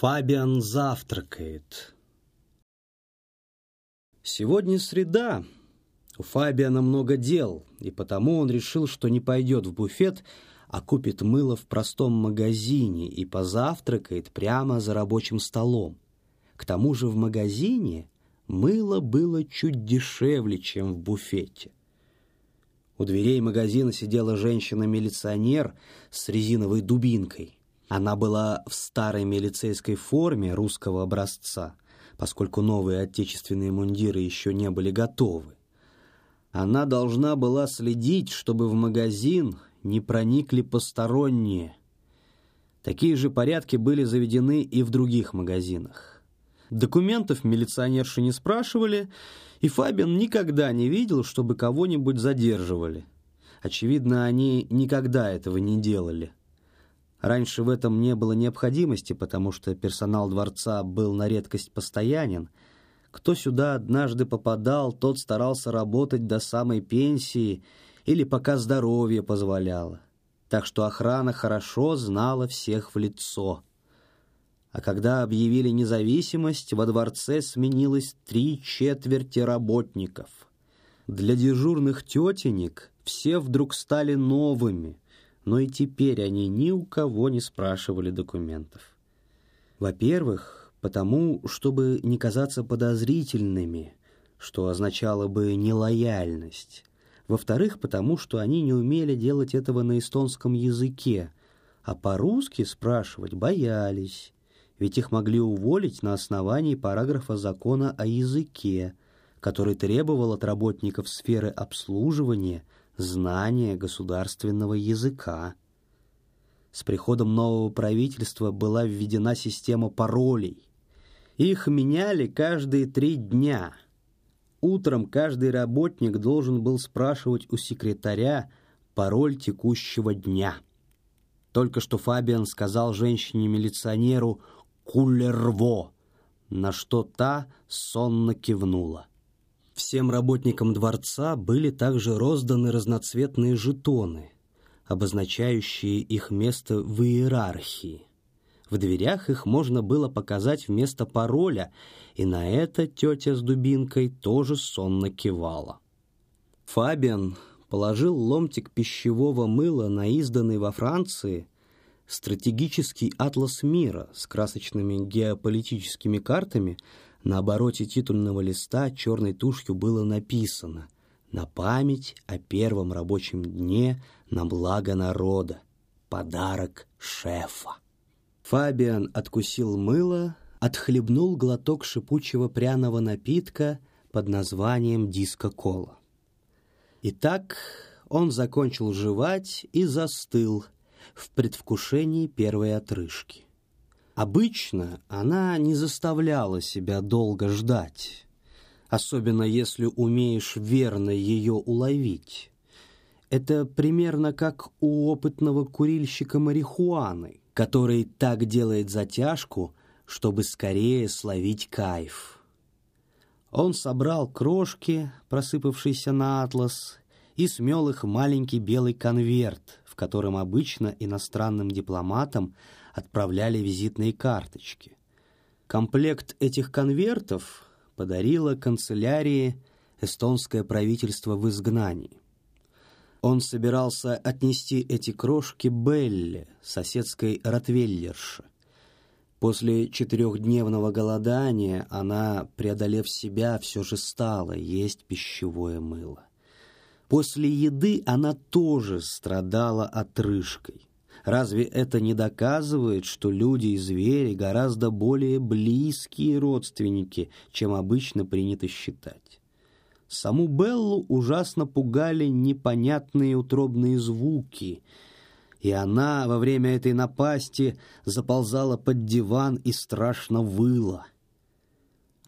Фабиан завтракает. Сегодня среда. У Фабиана много дел, и потому он решил, что не пойдет в буфет, а купит мыло в простом магазине и позавтракает прямо за рабочим столом. К тому же в магазине мыло было чуть дешевле, чем в буфете. У дверей магазина сидела женщина-милиционер с резиновой дубинкой. Она была в старой милицейской форме русского образца, поскольку новые отечественные мундиры еще не были готовы. Она должна была следить, чтобы в магазин не проникли посторонние. Такие же порядки были заведены и в других магазинах. Документов милиционерши не спрашивали, и Фабин никогда не видел, чтобы кого-нибудь задерживали. Очевидно, они никогда этого не делали. Раньше в этом не было необходимости, потому что персонал дворца был на редкость постоянен. Кто сюда однажды попадал, тот старался работать до самой пенсии или пока здоровье позволяло. Так что охрана хорошо знала всех в лицо. А когда объявили независимость, во дворце сменилось три четверти работников. Для дежурных тетенек все вдруг стали новыми — но и теперь они ни у кого не спрашивали документов. Во-первых, потому, чтобы не казаться подозрительными, что означало бы нелояльность. Во-вторых, потому что они не умели делать этого на эстонском языке, а по-русски спрашивать боялись, ведь их могли уволить на основании параграфа закона о языке, который требовал от работников сферы обслуживания – знание государственного языка. С приходом нового правительства была введена система паролей. Их меняли каждые три дня. Утром каждый работник должен был спрашивать у секретаря пароль текущего дня. Только что Фабиан сказал женщине-милиционеру «Кулерво», на что та сонно кивнула. Всем работникам дворца были также розданы разноцветные жетоны, обозначающие их место в иерархии. В дверях их можно было показать вместо пароля, и на это тетя с дубинкой тоже сонно кивала. Фабиан положил ломтик пищевого мыла на изданный во Франции стратегический атлас мира с красочными геополитическими картами, на обороте титульного листа черной тушью было написано «На память о первом рабочем дне на благо народа. Подарок шефа». Фабиан откусил мыло, отхлебнул глоток шипучего пряного напитка под названием диско-кола. Итак, он закончил жевать и застыл в предвкушении первой отрыжки. Обычно она не заставляла себя долго ждать, особенно если умеешь верно ее уловить. Это примерно как у опытного курильщика марихуаны, который так делает затяжку, чтобы скорее словить кайф. Он собрал крошки, просыпавшиеся на атлас, и смел их маленький белый конверт, в котором обычно иностранным дипломатам – отправляли визитные карточки. Комплект этих конвертов подарило канцелярии эстонское правительство в изгнании. Он собирался отнести эти крошки Белле, соседской ротвейлерше. После четырехдневного голодания она, преодолев себя, все же стала есть пищевое мыло. После еды она тоже страдала отрыжкой. Разве это не доказывает, что люди и звери гораздо более близкие родственники, чем обычно принято считать? Саму Беллу ужасно пугали непонятные утробные звуки, и она во время этой напасти заползала под диван и страшно выла.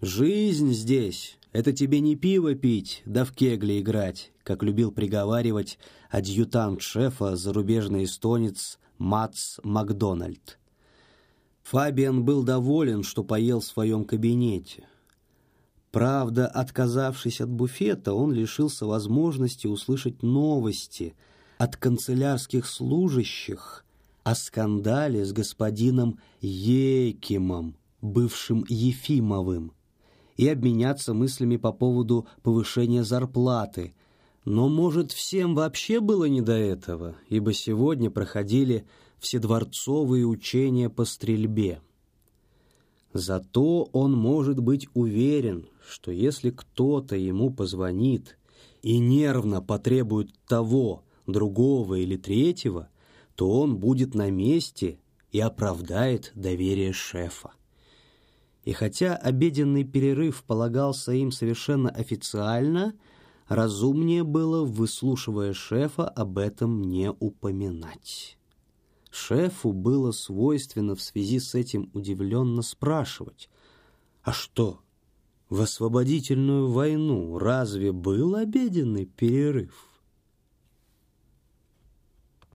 «Жизнь здесь — это тебе не пиво пить, да в кегли играть», как любил приговаривать адъютант шефа, зарубежный эстонец Мац Макдональд. Фабиан был доволен, что поел в своем кабинете. Правда, отказавшись от буфета, он лишился возможности услышать новости от канцелярских служащих о скандале с господином Екимом, бывшим Ефимовым, и обменяться мыслями по поводу повышения зарплаты. Но, может, всем вообще было не до этого, ибо сегодня проходили вседворцовые учения по стрельбе. Зато он может быть уверен, что если кто-то ему позвонит и нервно потребует того, другого или третьего, то он будет на месте и оправдает доверие шефа. И хотя обеденный перерыв полагался им совершенно официально, разумнее было, выслушивая шефа, об этом не упоминать. Шефу было свойственно в связи с этим удивленно спрашивать, «А что, в освободительную войну разве был обеденный перерыв?»